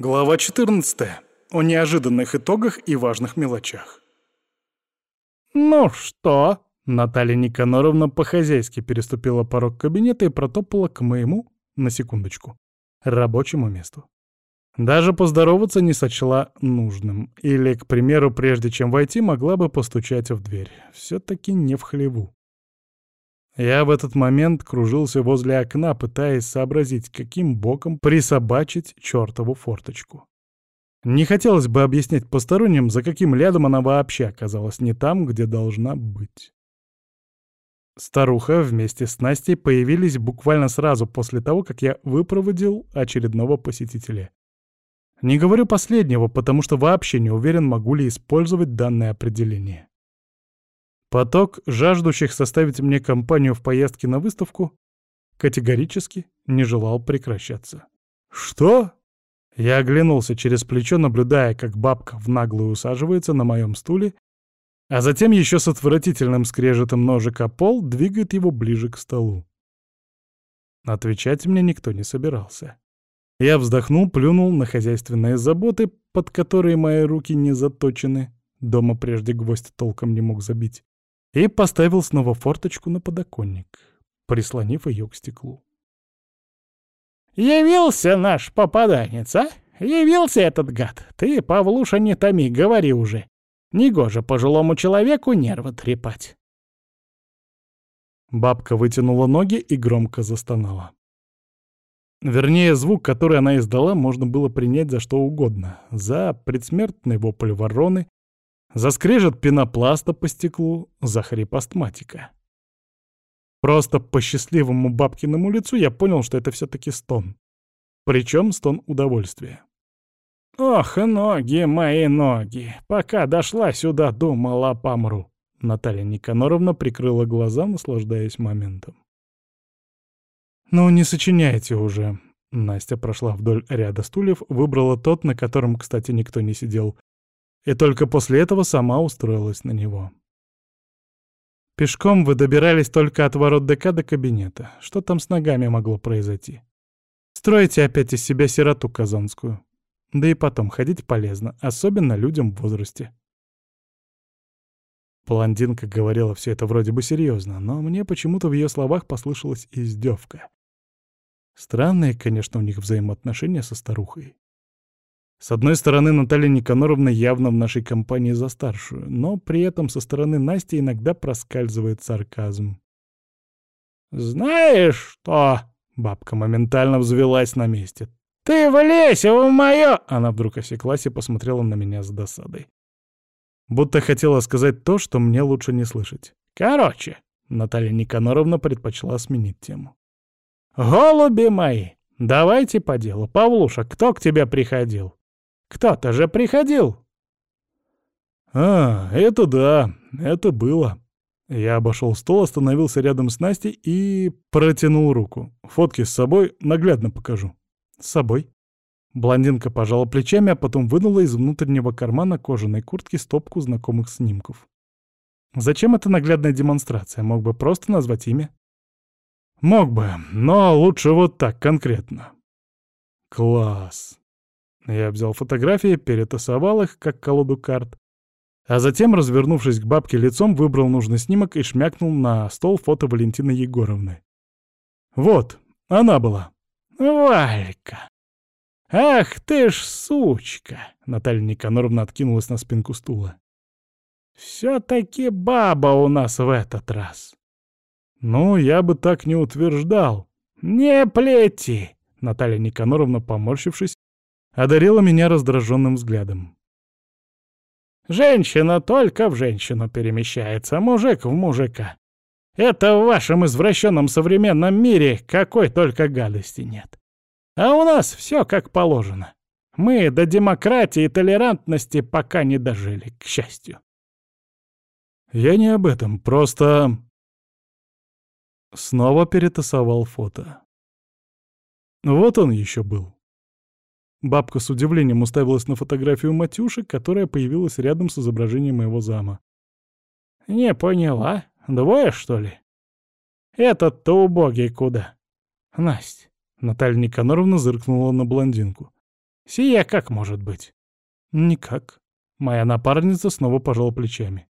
Глава 14. О неожиданных итогах и важных мелочах. «Ну что?» Наталья Никаноровна по-хозяйски переступила порог кабинета и протопала к моему, на секундочку, рабочему месту. Даже поздороваться не сочла нужным. Или, к примеру, прежде чем войти, могла бы постучать в дверь. Все-таки не в хлеву. Я в этот момент кружился возле окна, пытаясь сообразить, каким боком присобачить чертову форточку. Не хотелось бы объяснять посторонним, за каким лядом она вообще оказалась не там, где должна быть. Старуха вместе с Настей появились буквально сразу после того, как я выпроводил очередного посетителя. Не говорю последнего, потому что вообще не уверен, могу ли использовать данное определение. Поток жаждущих составить мне компанию в поездке на выставку категорически не желал прекращаться. «Что?» Я оглянулся через плечо, наблюдая, как бабка в наглую усаживается на моем стуле, а затем еще с отвратительным скрежетом ножика пол двигает его ближе к столу. Отвечать мне никто не собирался. Я вздохнул, плюнул на хозяйственные заботы, под которые мои руки не заточены, дома прежде гвоздь толком не мог забить, и поставил снова форточку на подоконник, прислонив ее к стеклу. «Явился наш попаданец, а? Явился этот гад. Ты, Павлуша, не томи, говори уже. Негоже пожилому человеку нервы трепать». Бабка вытянула ноги и громко застонала. Вернее, звук, который она издала, можно было принять за что угодно. За предсмертный вопль вороны, Заскрежет пенопласта по стеклу, захрип астматика. Просто по счастливому бабкиному лицу я понял, что это все-таки стон. Причем стон удовольствия. «Ох, ноги мои ноги! Пока дошла сюда, думала, помру!» Наталья Никаноровна прикрыла глаза, наслаждаясь моментом. «Ну, не сочиняйте уже». Настя прошла вдоль ряда стульев, выбрала тот, на котором, кстати, никто не сидел, и только после этого сама устроилась на него. Пешком вы добирались только от ворот ДК до кабинета. Что там с ногами могло произойти? Строите опять из себя сироту казанскую. Да и потом, ходить полезно, особенно людям в возрасте. Блондинка говорила все это вроде бы серьезно, но мне почему-то в ее словах послышалась издевка. Странные, конечно, у них взаимоотношения со старухой. С одной стороны, Наталья Никаноровна явно в нашей компании за старшую, но при этом со стороны Насти иногда проскальзывает сарказм. «Знаешь что?» — бабка моментально взвелась на месте. «Ты влезь в мое...» Она вдруг осеклась и посмотрела на меня с досадой. Будто хотела сказать то, что мне лучше не слышать. «Короче», — Наталья Никаноровна предпочла сменить тему. «Голуби мои, давайте по делу. Павлуша, кто к тебе приходил?» Кто-то же приходил!» «А, это да, это было». Я обошел стол, остановился рядом с Настей и протянул руку. Фотки с собой наглядно покажу. «С собой». Блондинка пожала плечами, а потом вынула из внутреннего кармана кожаной куртки стопку знакомых снимков. «Зачем эта наглядная демонстрация? Мог бы просто назвать имя?» «Мог бы, но лучше вот так, конкретно». «Класс!» Я взял фотографии, перетасовал их, как колоду карт, а затем, развернувшись к бабке лицом, выбрал нужный снимок и шмякнул на стол фото Валентины Егоровны. Вот, она была. «Валька! Ах ты ж сучка!» Наталья Никаноровна откинулась на спинку стула. «Все-таки баба у нас в этот раз!» «Ну, я бы так не утверждал». «Не плети!» Наталья Никаноровна, поморщившись, одарила меня раздраженным взглядом. «Женщина только в женщину перемещается, мужик в мужика. Это в вашем извращенном современном мире какой только гадости нет. А у нас все как положено. Мы до демократии и толерантности пока не дожили, к счастью». «Я не об этом, просто...» Снова перетасовал фото. Вот он еще был. Бабка с удивлением уставилась на фотографию Матюши, которая появилась рядом с изображением моего зама. «Не поняла. Двое, что ли? Этот-то убогий куда?» «Насть». Наталья Никаноровна зыркнула на блондинку. Сия как может быть? Никак. Моя напарница снова пожала плечами.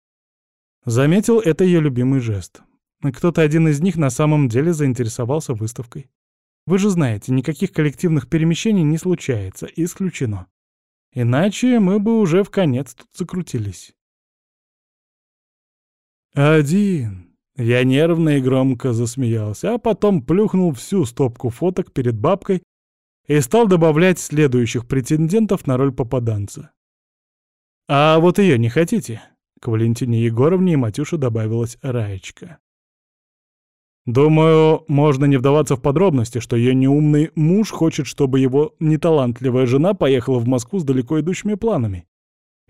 Заметил это ее любимый жест. Кто-то один из них на самом деле заинтересовался выставкой. Вы же знаете, никаких коллективных перемещений не случается, исключено. Иначе мы бы уже в конец тут закрутились. Один. Я нервно и громко засмеялся, а потом плюхнул всю стопку фоток перед бабкой и стал добавлять следующих претендентов на роль попаданца. «А вот ее не хотите?» К Валентине Егоровне и Матюше добавилась Раечка. Думаю, можно не вдаваться в подробности, что ее неумный муж хочет, чтобы его неталантливая жена поехала в Москву с далеко идущими планами.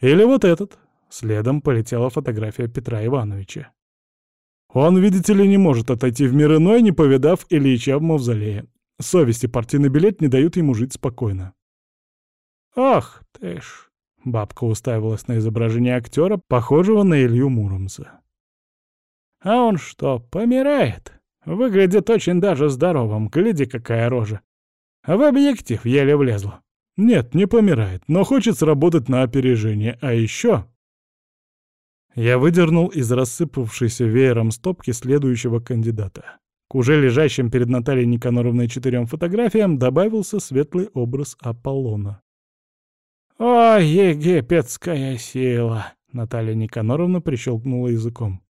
Или вот этот. Следом полетела фотография Петра Ивановича. Он, видите ли, не может отойти в мир иной, не повидав Ильича в мавзолее. Совести партийный билет не дают ему жить спокойно. «Ах ты ж!» — бабка уставилась на изображение актера, похожего на Илью Муромца. «А он что, помирает? Выглядит очень даже здоровым, гляди, какая рожа. В объектив еле влезла. Нет, не помирает, но хочет сработать на опережение, а еще...» Я выдернул из рассыпавшейся веером стопки следующего кандидата. К уже лежащим перед Натальей Никаноровной четырем фотографиям добавился светлый образ Аполлона. «О, египетская сила!» — Наталья Никаноровна прищелкнула языком.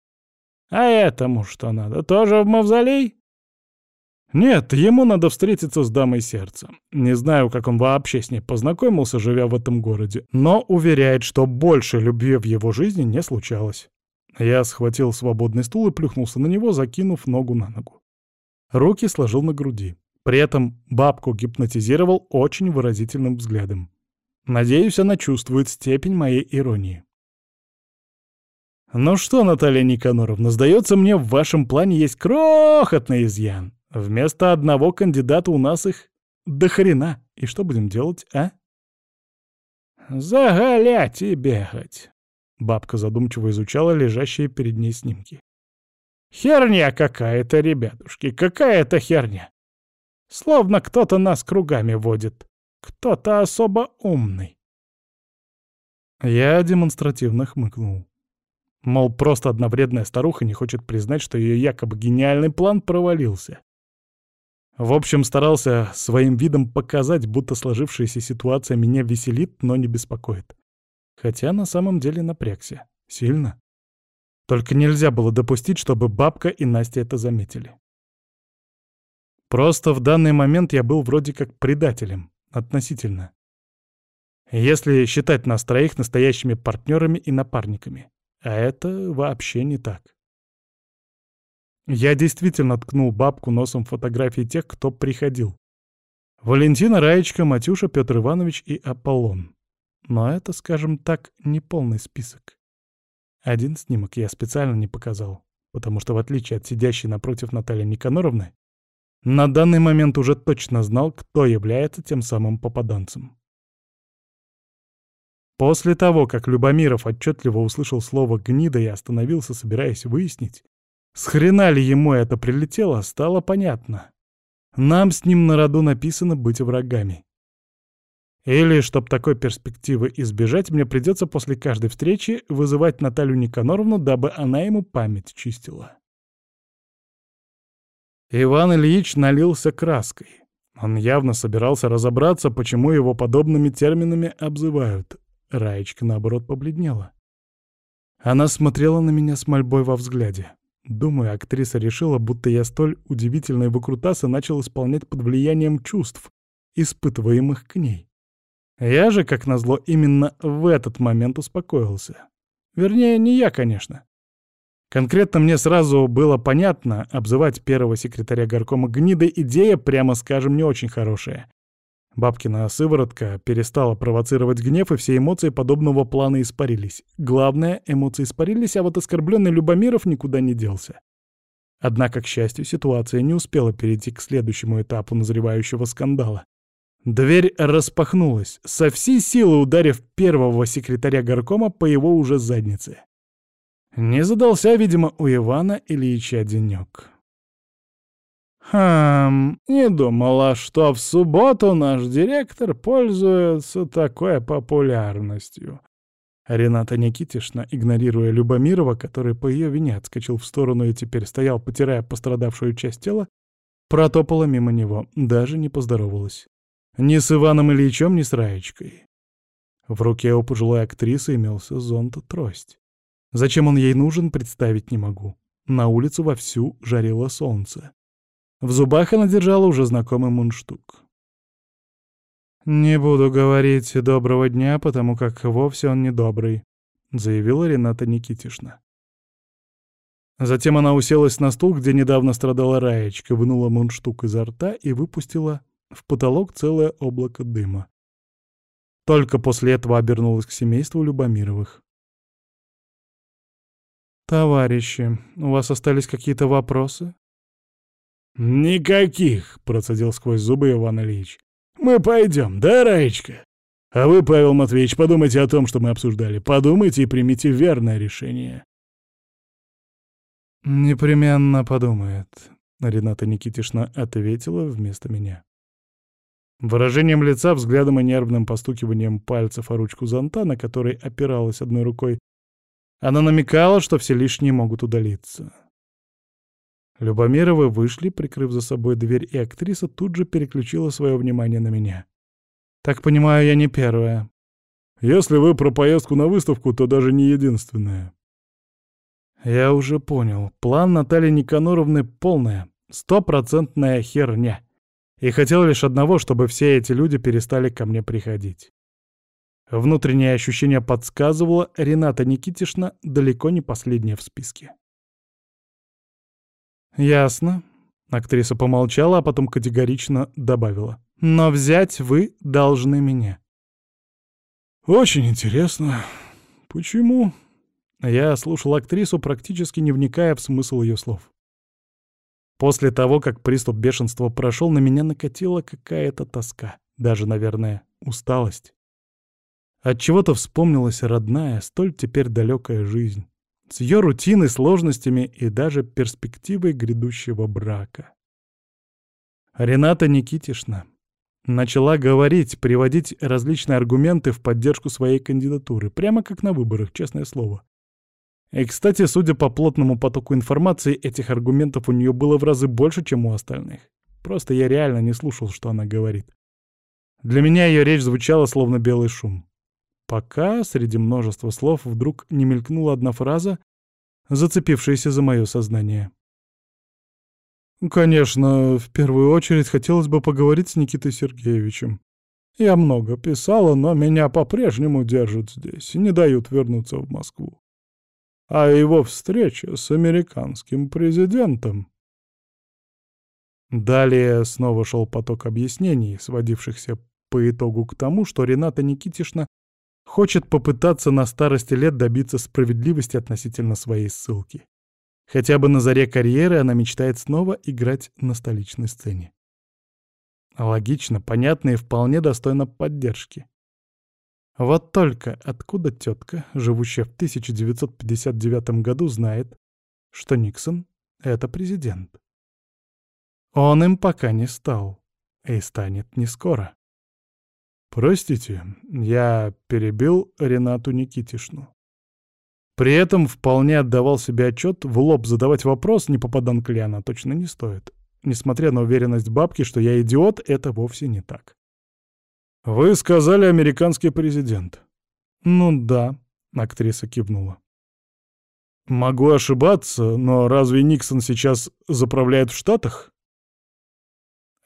«А этому что надо? Тоже в мавзолей?» «Нет, ему надо встретиться с дамой сердца. Не знаю, как он вообще с ней познакомился, живя в этом городе, но уверяет, что больше любви в его жизни не случалось». Я схватил свободный стул и плюхнулся на него, закинув ногу на ногу. Руки сложил на груди. При этом бабку гипнотизировал очень выразительным взглядом. Надеюсь, она чувствует степень моей иронии. «Ну что, Наталья Никаноровна, сдается мне, в вашем плане есть крохотный изъян. Вместо одного кандидата у нас их до хрена. И что будем делать, а?» «Заголять и бегать», — бабка задумчиво изучала лежащие перед ней снимки. Херня какая-то, ребятушки, какая-то херня. Словно кто-то нас кругами водит. Кто-то особо умный. Я демонстративно хмыкнул. Мол, просто одна вредная старуха не хочет признать, что ее якобы гениальный план провалился. В общем, старался своим видом показать, будто сложившаяся ситуация меня веселит, но не беспокоит. Хотя на самом деле напрягся. Сильно. Только нельзя было допустить, чтобы бабка и Настя это заметили. Просто в данный момент я был вроде как предателем, относительно. Если считать нас троих настоящими партнерами и напарниками. А это вообще не так. Я действительно ткнул бабку носом фотографии тех, кто приходил. Валентина Раечка, Матюша, Петр Иванович и Аполлон. Но это, скажем так, не полный список. Один снимок я специально не показал, потому что, в отличие от сидящей напротив Натальи Никаноровны, на данный момент уже точно знал, кто является тем самым попаданцем. После того, как Любомиров отчетливо услышал слово «гнида» и остановился, собираясь выяснить, с хрена ли ему это прилетело, стало понятно. Нам с ним на роду написано быть врагами. Или, чтоб такой перспективы избежать, мне придется после каждой встречи вызывать Наталью Никаноровну, дабы она ему память чистила. Иван Ильич налился краской. Он явно собирался разобраться, почему его подобными терминами обзывают. Раечка, наоборот, побледнела. Она смотрела на меня с мольбой во взгляде. Думаю, актриса решила, будто я столь удивительный выкрутас и начал исполнять под влиянием чувств, испытываемых к ней. Я же, как назло, именно в этот момент успокоился. Вернее, не я, конечно. Конкретно мне сразу было понятно, обзывать первого секретаря горкома гнидой идея, прямо скажем, не очень хорошая. Бабкина сыворотка перестала провоцировать гнев, и все эмоции подобного плана испарились. Главное, эмоции испарились, а вот оскорбленный Любомиров никуда не делся. Однако, к счастью, ситуация не успела перейти к следующему этапу назревающего скандала. Дверь распахнулась, со всей силы ударив первого секретаря горкома по его уже заднице. Не задался, видимо, у Ивана Ильича денек. Хм, не думала, что в субботу наш директор пользуется такой популярностью. Рената Никитишна, игнорируя Любомирова, который по ее вине отскочил в сторону и теперь стоял, потирая пострадавшую часть тела, протопала мимо него, даже не поздоровалась. Ни с Иваном Ильичем, ни с Раечкой. В руке у пожилой актрисы имелся зонт-трость. Зачем он ей нужен, представить не могу. На улицу вовсю жарило солнце. В зубах она держала уже знакомый мундштук. «Не буду говорить «доброго дня», потому как вовсе он не добрый», — заявила Рената Никитишна. Затем она уселась на стул, где недавно страдала Раечка, вынула мундштук изо рта и выпустила в потолок целое облако дыма. Только после этого обернулась к семейству Любомировых. «Товарищи, у вас остались какие-то вопросы?» «Никаких!» — процедил сквозь зубы Иван Ильич. «Мы пойдем, да, Раечка? А вы, Павел Матвеевич, подумайте о том, что мы обсуждали. Подумайте и примите верное решение». «Непременно подумает», — Рената Никитишна ответила вместо меня. Выражением лица, взглядом и нервным постукиванием пальцев о ручку зонта, на которой опиралась одной рукой, она намекала, что все лишние могут удалиться. Любомировы вышли, прикрыв за собой дверь, и актриса тут же переключила свое внимание на меня. «Так понимаю, я не первая». «Если вы про поездку на выставку, то даже не единственная». «Я уже понял. План Натальи Никаноровны полная, стопроцентная херня. И хотел лишь одного, чтобы все эти люди перестали ко мне приходить». Внутреннее ощущение подсказывало, Рената Никитишна далеко не последняя в списке. «Ясно». Актриса помолчала, а потом категорично добавила. «Но взять вы должны меня». «Очень интересно. Почему?» Я слушал актрису, практически не вникая в смысл ее слов. После того, как приступ бешенства прошел, на меня накатила какая-то тоска, даже, наверное, усталость. От чего-то вспомнилась родная, столь теперь далекая жизнь с ее рутиной, сложностями и даже перспективой грядущего брака. Рената Никитишна начала говорить, приводить различные аргументы в поддержку своей кандидатуры, прямо как на выборах, честное слово. И, кстати, судя по плотному потоку информации, этих аргументов у нее было в разы больше, чем у остальных. Просто я реально не слушал, что она говорит. Для меня ее речь звучала словно белый шум. Пока среди множества слов вдруг не мелькнула одна фраза, зацепившаяся за мое сознание. «Конечно, в первую очередь хотелось бы поговорить с Никитой Сергеевичем. Я много писала, но меня по-прежнему держат здесь и не дают вернуться в Москву. А его встреча с американским президентом...» Далее снова шел поток объяснений, сводившихся по итогу к тому, что Рената Никитишна Хочет попытаться на старости лет добиться справедливости относительно своей ссылки. Хотя бы на заре карьеры она мечтает снова играть на столичной сцене. Логично, понятно и вполне достойно поддержки. Вот только откуда тетка, живущая в 1959 году, знает, что Никсон — это президент? Он им пока не стал и станет не скоро. Простите, я перебил Ренату Никитишну. При этом вполне отдавал себе отчет, в лоб задавать вопрос, не попадан ли она, точно не стоит. Несмотря на уверенность бабки, что я идиот, это вовсе не так. «Вы сказали американский президент». «Ну да», — актриса кивнула. «Могу ошибаться, но разве Никсон сейчас заправляет в Штатах?»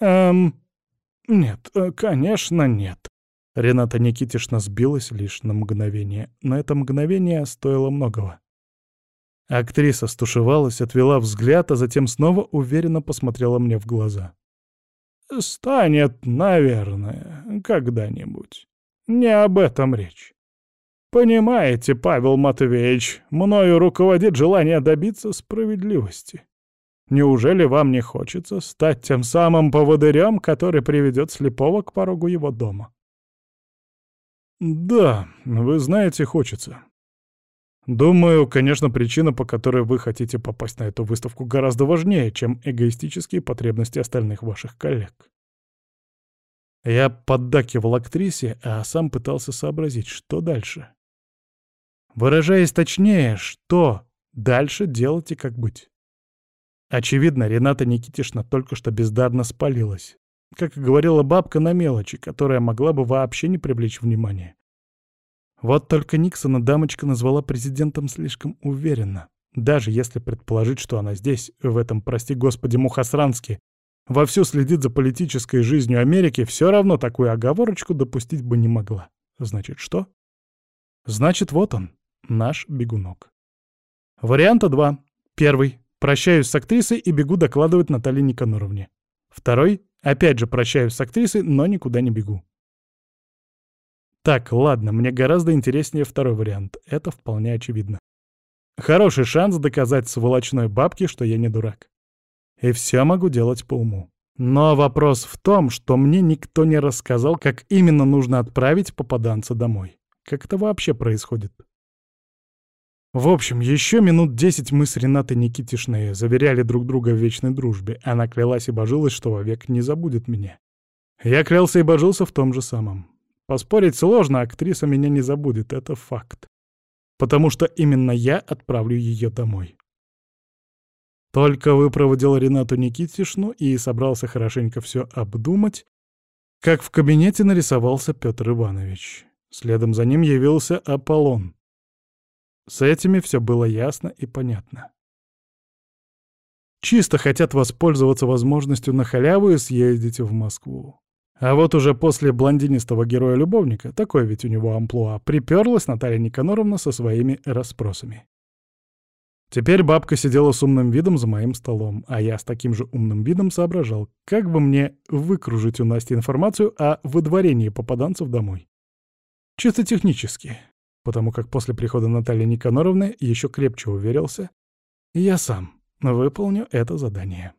«Эм, нет, э, конечно, нет», Рената Никитишна сбилась лишь на мгновение, но это мгновение стоило многого. Актриса стушевалась, отвела взгляд, а затем снова уверенно посмотрела мне в глаза. «Станет, наверное, когда-нибудь. Не об этом речь. Понимаете, Павел Матвеевич, мною руководит желание добиться справедливости. Неужели вам не хочется стать тем самым поводырем, который приведет слепого к порогу его дома?» «Да, вы знаете, хочется. Думаю, конечно, причина, по которой вы хотите попасть на эту выставку, гораздо важнее, чем эгоистические потребности остальных ваших коллег. Я поддакивал актрисе, а сам пытался сообразить, что дальше. Выражаясь точнее, что дальше делать и как быть. Очевидно, Рената Никитишна только что бездарно спалилась. Как и говорила бабка на мелочи, которая могла бы вообще не привлечь внимания. Вот только Никсона дамочка назвала президентом слишком уверенно. Даже если предположить, что она здесь, в этом, прости господи, Мухасранске, вовсю следит за политической жизнью Америки, все равно такую оговорочку допустить бы не могла. Значит, что? Значит, вот он, наш бегунок. Варианта два. Первый. Прощаюсь с актрисой и бегу докладывать Наталье Никаноровне. Второй. Опять же прощаюсь с актрисой, но никуда не бегу. Так, ладно, мне гораздо интереснее второй вариант. Это вполне очевидно. Хороший шанс доказать сволочной бабке, что я не дурак и все могу делать по уму. Но вопрос в том, что мне никто не рассказал, как именно нужно отправить попаданца домой. Как это вообще происходит? В общем, еще минут десять мы с Ренатой Никитишной заверяли друг друга в вечной дружбе. Она клялась и божилась, что вовек не забудет меня. Я клялся и божился в том же самом. Поспорить сложно, актриса меня не забудет, это факт. Потому что именно я отправлю ее домой. Только выпроводил Ренату Никитишну и собрался хорошенько все обдумать, как в кабинете нарисовался Петр Иванович. Следом за ним явился Аполлон. С этими все было ясно и понятно. Чисто хотят воспользоваться возможностью на халяву и съездить в Москву. А вот уже после блондинистого героя-любовника, такой ведь у него амплуа, приперлась Наталья Никаноровна со своими расспросами. Теперь бабка сидела с умным видом за моим столом, а я с таким же умным видом соображал, как бы мне выкружить у Насти информацию о выдворении попаданцев домой. Чисто технически, потому как после прихода Натальи Никаноровны еще крепче уверился, я сам выполню это задание.